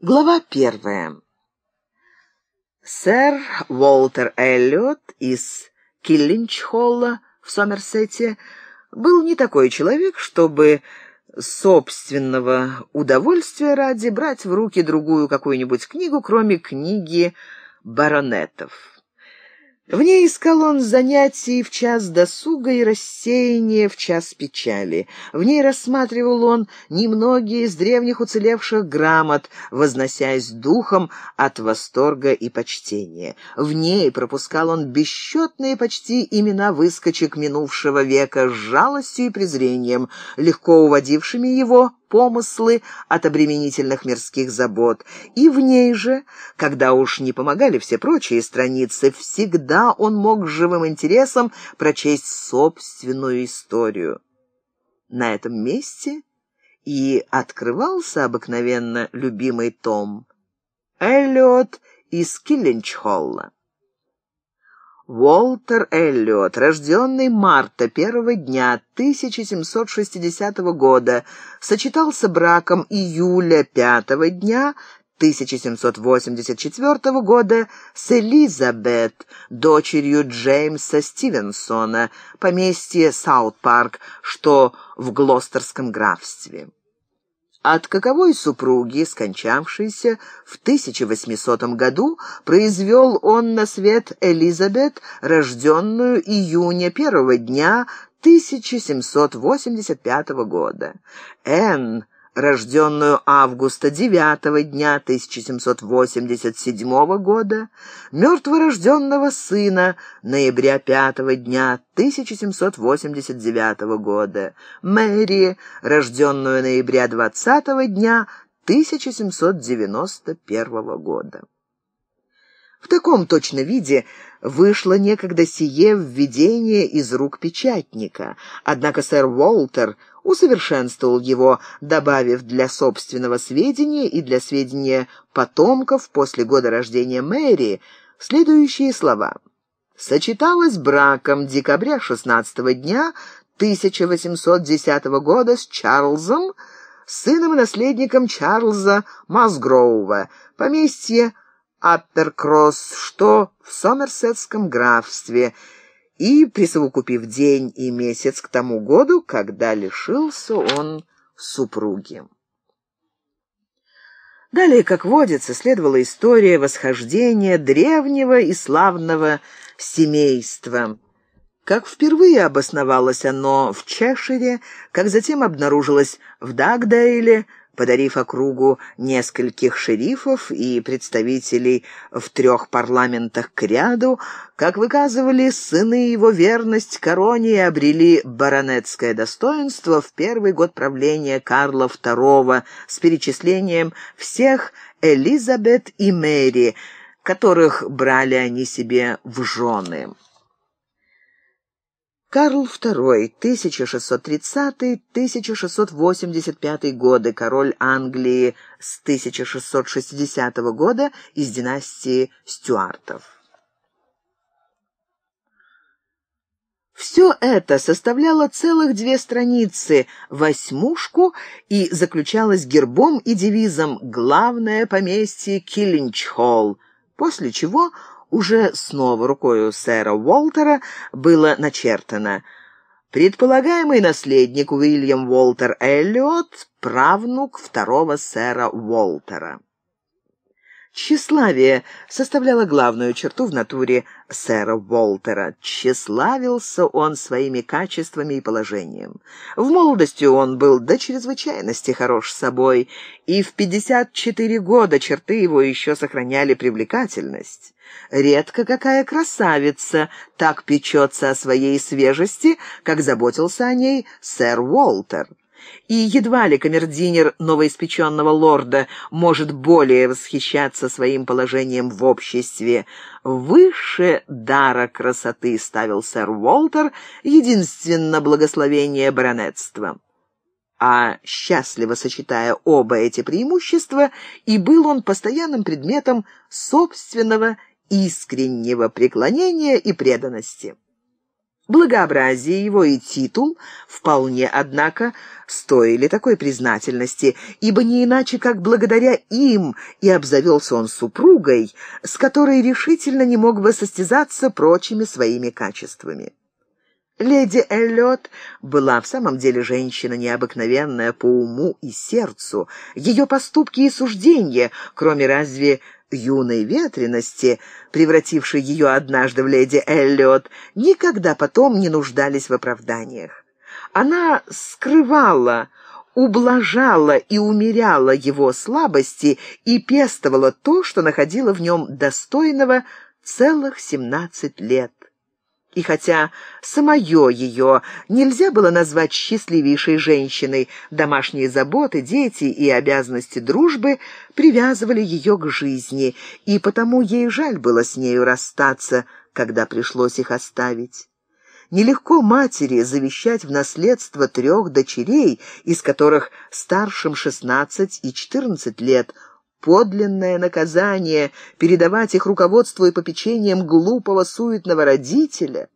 Глава первая. Сэр Уолтер Эллиот из Киллинч-Холла в Сомерсете был не такой человек, чтобы собственного удовольствия ради брать в руки другую какую-нибудь книгу, кроме книги баронетов. В ней искал он занятий в час досуга и рассеяния в час печали. В ней рассматривал он немногие из древних уцелевших грамот, возносясь духом от восторга и почтения. В ней пропускал он бесчетные почти имена выскочек минувшего века с жалостью и презрением, легко уводившими его помыслы от обременительных мирских забот. И в ней же, когда уж не помогали все прочие страницы, всегда он мог с живым интересом прочесть собственную историю. На этом месте и открывался обыкновенно любимый том. Эллиот из Киллинчхолла. Уолтер Эллиот, рожденный марта первого дня 1760 года, сочетался браком июля пятого дня 1784 года с Элизабет, дочерью Джеймса Стивенсона, поместье Саут-Парк, что в Глостерском графстве. От каковой супруги, скончавшейся в 1800 году, произвел он на свет Элизабет, рожденную июня первого дня 1785 года. Энн рожденную августа 9 дня 1787 года, мертворожденного сына ноября 5 дня 1789 года, Мэри, рожденную ноября 20 дня 1791 года. В таком точно виде вышло некогда сие введение из рук печатника, однако сэр Уолтер усовершенствовал его, добавив для собственного сведения и для сведения потомков после года рождения Мэри следующие слова. Сочеталась браком декабря 16 дня 1810 года с Чарльзом, сыном и наследником Чарльза Масгроува, поместье Апперкросс, что в Сомерсетском графстве, и присовокупив день и месяц к тому году, когда лишился он супруги. Далее, как водится, следовала история восхождения древнего и славного семейства. Как впервые обосновалось оно в Чешире, как затем обнаружилось в Дагдейле, подарив округу нескольких шерифов и представителей в трех парламентах к ряду, как выказывали сыны его верность короне и обрели баронетское достоинство в первый год правления Карла II с перечислением всех Элизабет и Мэри, которых брали они себе в жены. Карл II, 1630-1685 годы, король Англии с 1660 года из династии Стюартов. Все это составляло целых две страницы, восьмушку, и заключалось гербом и девизом «Главное поместье Киллинч-Холл», после чего уже снова рукою сэра Уолтера было начертано «Предполагаемый наследник Уильям Уолтер Эллиот, правнук второго сэра Уолтера». Тщеславие составляло главную черту в натуре сэра Уолтера. Тщеславился он своими качествами и положением. В молодости он был до чрезвычайности хорош собой, и в 54 года черты его еще сохраняли привлекательность. Редко какая красавица так печется о своей свежести, как заботился о ней сэр Уолтер и едва ли камердинер новоиспеченного лорда может более восхищаться своим положением в обществе. Выше дара красоты ставил сэр Уолтер единственно благословение баронетства. А счастливо сочетая оба эти преимущества, и был он постоянным предметом собственного искреннего преклонения и преданности. Благообразие его и титул вполне, однако, стоили такой признательности, ибо не иначе, как благодаря им и обзавелся он супругой, с которой решительно не мог бы состязаться прочими своими качествами. Леди Эллиот была в самом деле женщина необыкновенная по уму и сердцу. Ее поступки и суждения, кроме разве юной ветрености, превратившей ее однажды в леди Эллиот, никогда потом не нуждались в оправданиях. Она скрывала, ублажала и умеряла его слабости и пестовала то, что находила в нем достойного целых семнадцать лет. И хотя самое ее нельзя было назвать счастливейшей женщиной, домашние заботы, дети и обязанности дружбы привязывали ее к жизни, и потому ей жаль было с нею расстаться, когда пришлось их оставить. Нелегко матери завещать в наследство трех дочерей, из которых старшим шестнадцать и четырнадцать лет – подлинное наказание передавать их руководству и попечением глупого суетного родителя.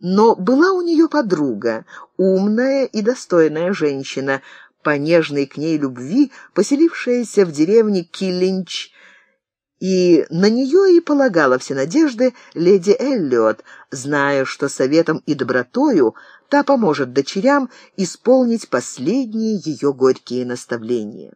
Но была у нее подруга, умная и достойная женщина, по нежной к ней любви, поселившаяся в деревне Киллинч, и на нее и полагала все надежды леди Эллиот, зная, что советом и добротою та поможет дочерям исполнить последние ее горькие наставления.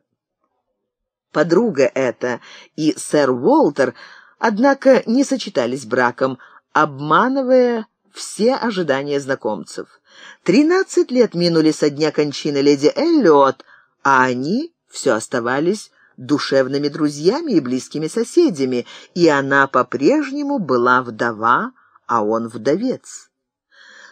Подруга эта и сэр Уолтер, однако, не сочетались браком, обманывая все ожидания знакомцев. Тринадцать лет минули со дня кончины леди Эллиот, а они все оставались душевными друзьями и близкими соседями, и она по-прежнему была вдова, а он вдовец.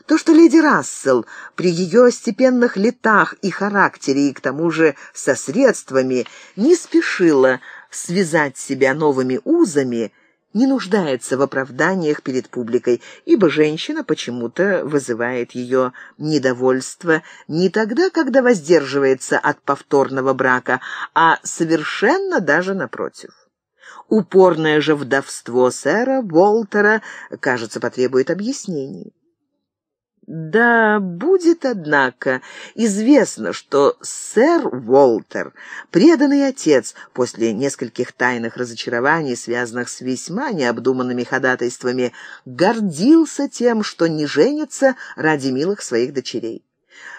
То, что леди Рассел при ее степенных летах и характере, и к тому же со средствами, не спешила связать себя новыми узами, не нуждается в оправданиях перед публикой, ибо женщина почему-то вызывает ее недовольство не тогда, когда воздерживается от повторного брака, а совершенно даже напротив. Упорное же вдовство сэра Волтера, кажется, потребует объяснений. Да будет, однако, известно, что сэр Уолтер, преданный отец, после нескольких тайных разочарований, связанных с весьма необдуманными ходатайствами, гордился тем, что не женится ради милых своих дочерей.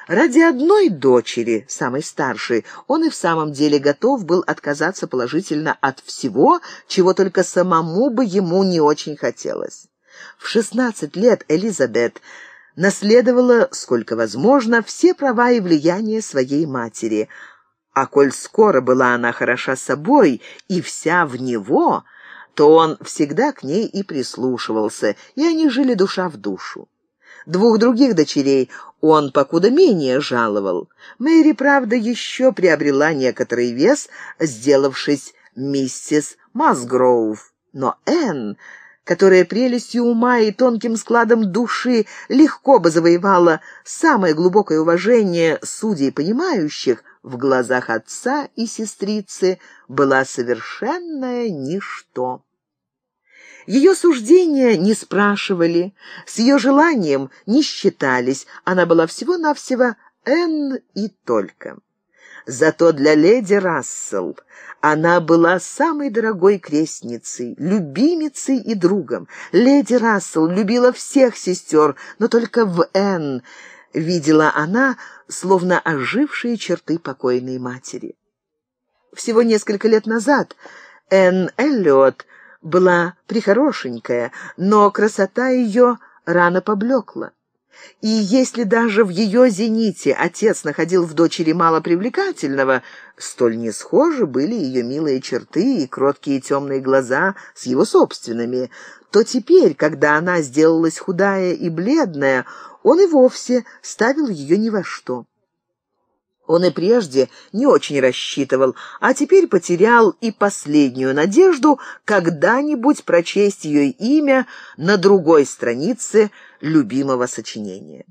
Ради одной дочери, самой старшей, он и в самом деле готов был отказаться положительно от всего, чего только самому бы ему не очень хотелось. В шестнадцать лет Элизабет наследовала, сколько возможно, все права и влияния своей матери. А коль скоро была она хороша собой и вся в него, то он всегда к ней и прислушивался, и они жили душа в душу. Двух других дочерей он покуда менее жаловал. Мэри, правда, еще приобрела некоторый вес, сделавшись миссис Масгроув. Но Энн которая прелестью ума и тонким складом души легко бы завоевала самое глубокое уважение судей понимающих, в глазах отца и сестрицы была совершенное ничто. Ее суждения не спрашивали, с ее желанием не считались, она была всего-навсего Н и только. Зато для леди Рассел она была самой дорогой крестницей, любимицей и другом. Леди Рассел любила всех сестер, но только в Энн видела она словно ожившие черты покойной матери. Всего несколько лет назад Энн Эллиот была прихорошенькая, но красота ее рано поблекла. И если даже в ее зените отец находил в дочери мало привлекательного, столь не схожи были ее милые черты и кроткие темные глаза с его собственными, то теперь, когда она сделалась худая и бледная, он и вовсе ставил ее ни во что. Он и прежде не очень рассчитывал, а теперь потерял и последнюю надежду когда-нибудь прочесть ее имя на другой странице любимого сочинения.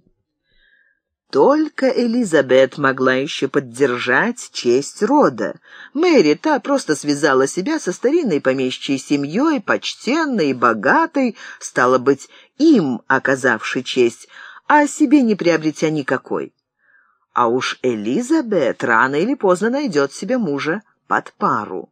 Только Элизабет могла еще поддержать честь рода. Мэри, та просто связала себя со старинной помещичьей семьей, почтенной и богатой, стало быть, им оказавший честь, а себе не приобретя никакой. А уж Элизабет рано или поздно найдет себе мужа под пару.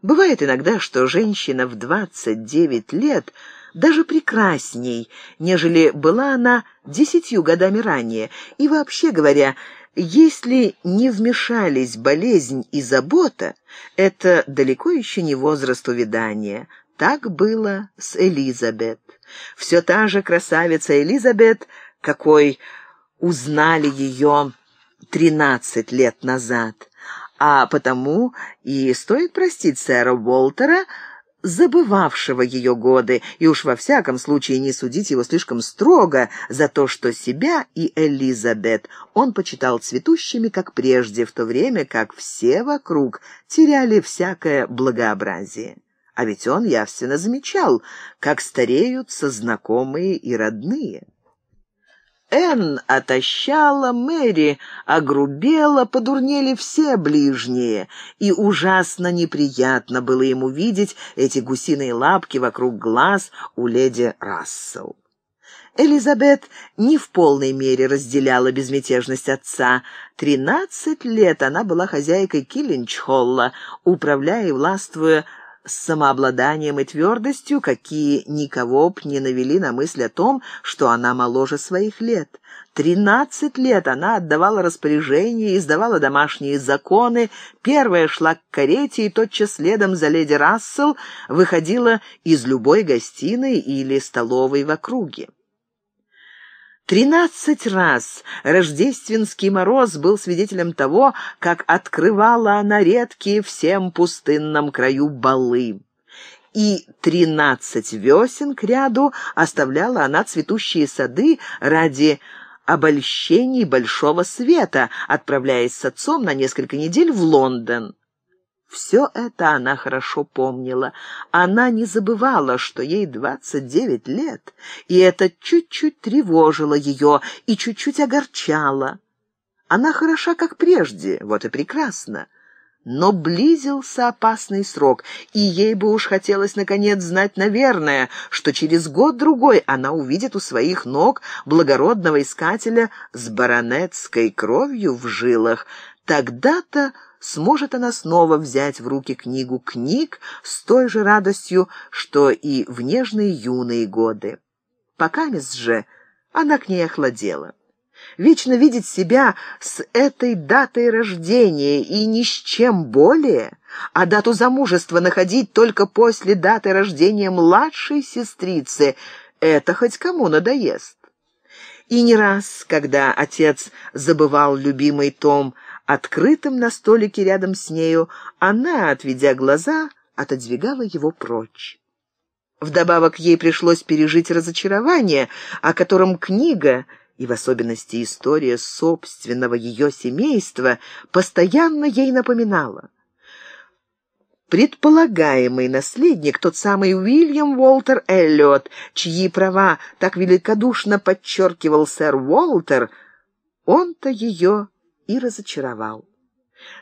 Бывает иногда, что женщина в 29 лет даже прекрасней, нежели была она десятью годами ранее. И вообще говоря, если не вмешались болезнь и забота, это далеко еще не возраст увядания. Так было с Элизабет. Все та же красавица Элизабет, какой узнали ее тринадцать лет назад. А потому и стоит простить сэра Уолтера, забывавшего ее годы, и уж во всяком случае не судить его слишком строго за то, что себя и Элизабет он почитал цветущими, как прежде, в то время как все вокруг теряли всякое благообразие. А ведь он явственно замечал, как стареются знакомые и родные. Энн отощала, Мэри огрубела, подурнели все ближние, и ужасно неприятно было ему видеть эти гусиные лапки вокруг глаз у леди Рассел. Элизабет не в полной мере разделяла безмятежность отца. Тринадцать лет она была хозяйкой Киллинчхолла, управляя и властвуя с самообладанием и твердостью, какие никого б не навели на мысль о том, что она моложе своих лет. Тринадцать лет она отдавала распоряжения, издавала домашние законы, первая шла к карете и тотчас следом за леди Рассел выходила из любой гостиной или столовой в округе. Тринадцать раз рождественский мороз был свидетелем того, как открывала она редкие всем пустынном краю балы. И тринадцать весен к ряду оставляла она цветущие сады ради обольщений большого света, отправляясь с отцом на несколько недель в Лондон. Все это она хорошо помнила. Она не забывала, что ей двадцать девять лет, и это чуть-чуть тревожило ее и чуть-чуть огорчало. Она хороша, как прежде, вот и прекрасно. Но близился опасный срок, и ей бы уж хотелось наконец знать, наверное, что через год-другой она увидит у своих ног благородного искателя с баронетской кровью в жилах. Тогда-то сможет она снова взять в руки книгу книг с той же радостью, что и в нежные юные годы. Пока же она к ней охладела. Вечно видеть себя с этой датой рождения и ни с чем более, а дату замужества находить только после даты рождения младшей сестрицы, это хоть кому надоест. И не раз, когда отец забывал любимый том открытым на столике рядом с нею, она, отведя глаза, отодвигала его прочь. Вдобавок ей пришлось пережить разочарование, о котором книга, и в особенности история собственного ее семейства, постоянно ей напоминала. Предполагаемый наследник, тот самый Уильям Уолтер Эллиот, чьи права так великодушно подчеркивал сэр Уолтер, он-то ее и разочаровал.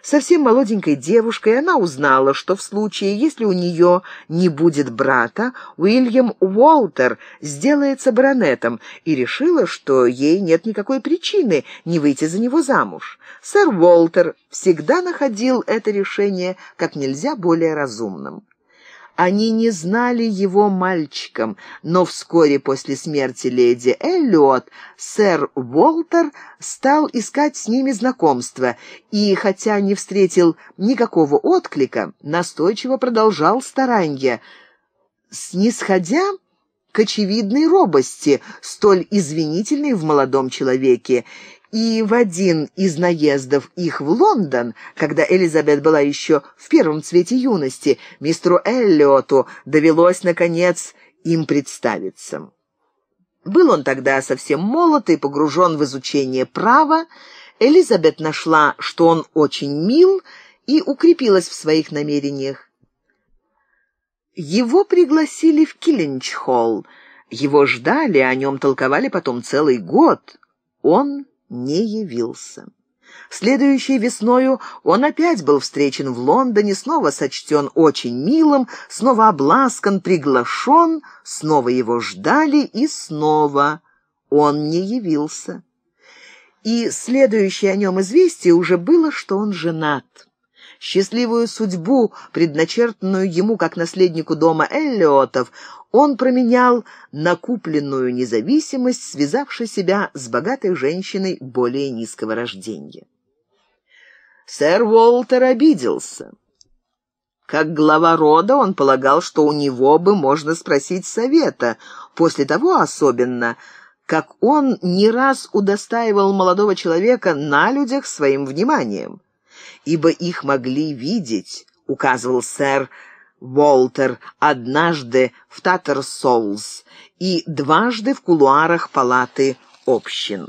Совсем молоденькой девушкой она узнала, что в случае, если у нее не будет брата, Уильям Уолтер сделается баронетом, и решила, что ей нет никакой причины не выйти за него замуж. Сэр Уолтер всегда находил это решение как нельзя более разумным. Они не знали его мальчиком, но вскоре после смерти леди Эллиот сэр Уолтер стал искать с ними знакомства, и, хотя не встретил никакого отклика, настойчиво продолжал старанья, снисходя к очевидной робости, столь извинительной в молодом человеке, и в один из наездов их в Лондон, когда Элизабет была еще в первом цвете юности, мистеру Эллиоту довелось, наконец, им представиться. Был он тогда совсем молод и погружен в изучение права. Элизабет нашла, что он очень мил, и укрепилась в своих намерениях. Его пригласили в Киллинч-холл. Его ждали, о нем толковали потом целый год. Он не явился. Следующей весною он опять был встречен в Лондоне, снова сочтен очень милым, снова обласкан, приглашен, снова его ждали и снова он не явился. И следующее о нем известие уже было, что он женат. Счастливую судьбу, предначертанную ему как наследнику дома Эллиотов, он променял на купленную независимость, связавшей себя с богатой женщиной более низкого рождения. Сэр Уолтер обиделся. Как глава рода он полагал, что у него бы можно спросить совета, после того особенно, как он не раз удостаивал молодого человека на людях своим вниманием ибо их могли видеть, указывал сэр Уолтер, однажды в Таттерсолс и дважды в кулуарах палаты общин.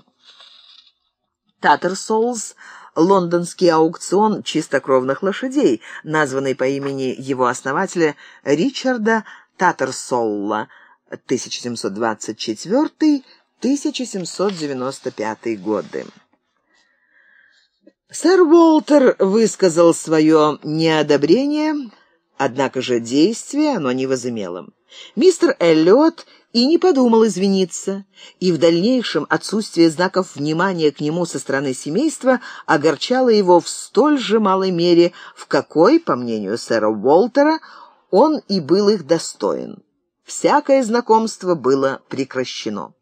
Таттерсолс — лондонский аукцион чистокровных лошадей, названный по имени его основателя Ричарда Таттерсолла, 1724-1795 годы. Сэр Уолтер высказал свое неодобрение, однако же действие оно не возымело. Мистер Эллиот и не подумал извиниться, и в дальнейшем отсутствие знаков внимания к нему со стороны семейства огорчало его в столь же малой мере, в какой, по мнению сэра Уолтера, он и был их достоин. Всякое знакомство было прекращено.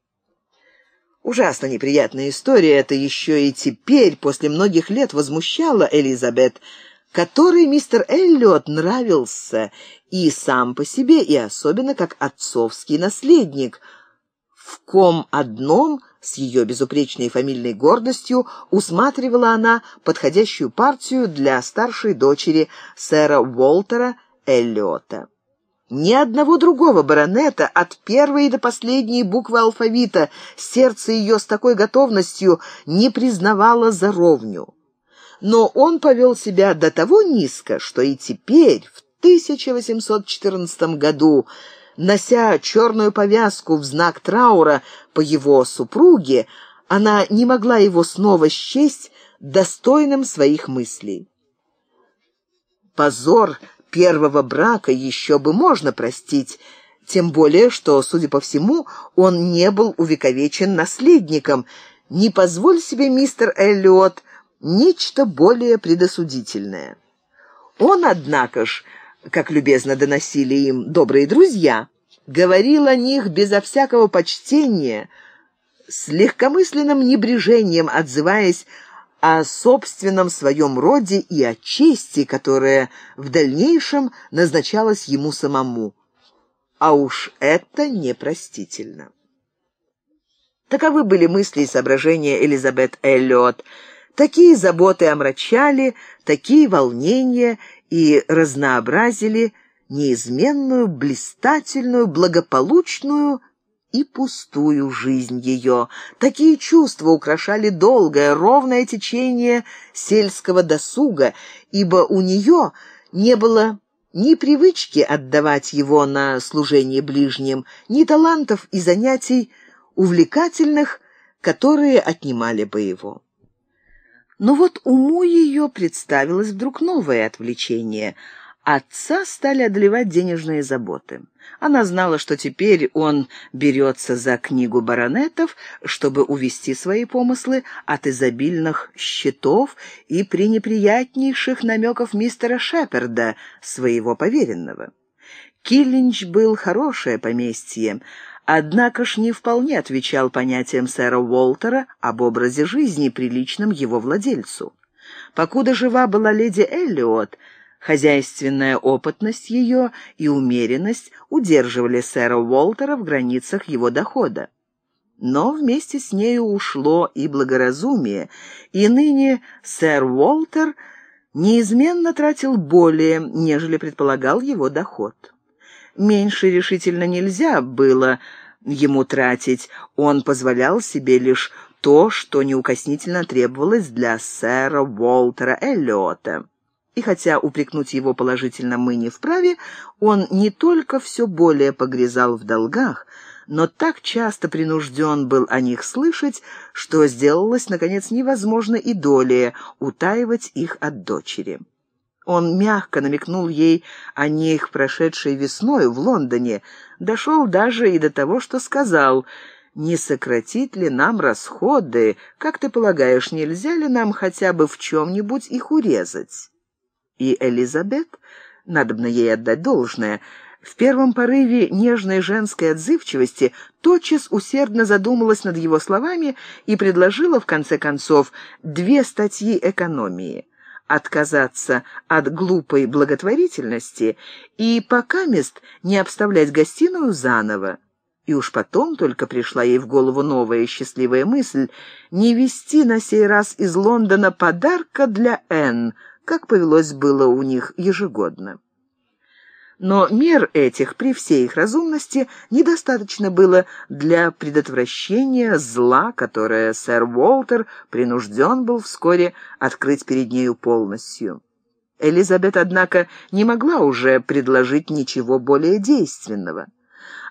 Ужасно неприятная история это еще и теперь, после многих лет, возмущала Элизабет, которой мистер Эллиот нравился и сам по себе, и особенно как отцовский наследник, в ком одном с ее безупречной фамильной гордостью усматривала она подходящую партию для старшей дочери сэра Уолтера Эллиота. Ни одного другого баронета от первой до последней буквы алфавита сердце ее с такой готовностью не признавало за ровню. Но он повел себя до того низко, что и теперь, в 1814 году, нося черную повязку в знак траура по его супруге, она не могла его снова счесть достойным своих мыслей. Позор первого брака еще бы можно простить, тем более, что, судя по всему, он не был увековечен наследником. Не позволь себе, мистер Эллиот, нечто более предосудительное. Он, однако ж, как любезно доносили им добрые друзья, говорил о них безо всякого почтения, с легкомысленным небрежением отзываясь о собственном своем роде и о чести, которая в дальнейшем назначалась ему самому. А уж это непростительно. Таковы были мысли и соображения Элизабет Эллиот. Такие заботы омрачали, такие волнения и разнообразили неизменную, блистательную, благополучную и пустую жизнь ее. Такие чувства украшали долгое, ровное течение сельского досуга, ибо у нее не было ни привычки отдавать его на служение ближним, ни талантов и занятий увлекательных, которые отнимали бы его. Но вот уму ее представилось вдруг новое отвлечение — Отца стали одолевать денежные заботы. Она знала, что теперь он берется за книгу баронетов, чтобы увести свои помыслы от изобильных счетов и пренеприятнейших намеков мистера Шеперда, своего поверенного. Киллинч был хорошее поместье, однако ж не вполне отвечал понятиям сэра Уолтера об образе жизни, приличном его владельцу. Покуда жива была леди Эллиот, Хозяйственная опытность ее и умеренность удерживали сэра Уолтера в границах его дохода. Но вместе с нею ушло и благоразумие, и ныне сэр Уолтер неизменно тратил более, нежели предполагал его доход. Меньше решительно нельзя было ему тратить, он позволял себе лишь то, что неукоснительно требовалось для сэра Уолтера Эллиота. И хотя упрекнуть его положительно мы не вправе, он не только все более погрязал в долгах, но так часто принужден был о них слышать, что сделалось, наконец, невозможно и долее утаивать их от дочери. Он мягко намекнул ей о них прошедшей весной в Лондоне, дошел даже и до того, что сказал «Не сократить ли нам расходы? Как ты полагаешь, нельзя ли нам хотя бы в чем-нибудь их урезать?» И Элизабет, надобно ей отдать должное, в первом порыве нежной женской отзывчивости тотчас усердно задумалась над его словами и предложила, в конце концов, две статьи экономии отказаться от глупой благотворительности и пока мест не обставлять гостиную заново. И уж потом только пришла ей в голову новая счастливая мысль не вести на сей раз из Лондона подарка для Энн, как повелось было у них ежегодно. Но мер этих, при всей их разумности, недостаточно было для предотвращения зла, которое сэр Уолтер принужден был вскоре открыть перед нею полностью. Элизабет, однако, не могла уже предложить ничего более действенного.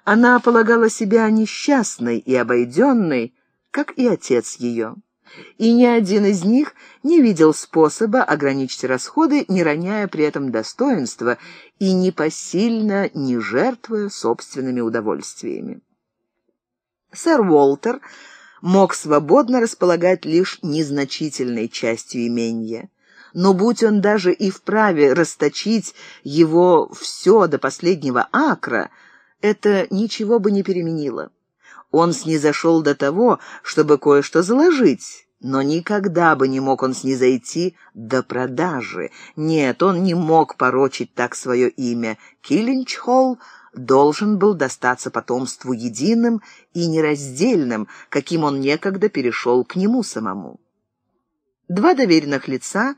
Она полагала себя несчастной и обойденной, как и отец ее и ни один из них не видел способа ограничить расходы, не роняя при этом достоинства и непосильно не жертвуя собственными удовольствиями. Сэр Уолтер мог свободно располагать лишь незначительной частью имения. Но будь он даже и вправе расточить его все до последнего акра, это ничего бы не переменило. Он снизошел до того, чтобы кое-что заложить, но никогда бы не мог он снизойти до продажи. Нет, он не мог порочить так свое имя. Киллинчхолл должен был достаться потомству единым и нераздельным, каким он некогда перешел к нему самому. Два доверенных лица,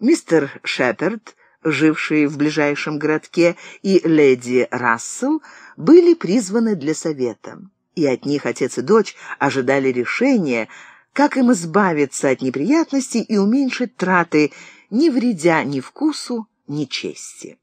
мистер Шеперд, живший в ближайшем городке, и леди Рассел, были призваны для совета и от них отец и дочь ожидали решения, как им избавиться от неприятностей и уменьшить траты, не вредя ни вкусу, ни чести.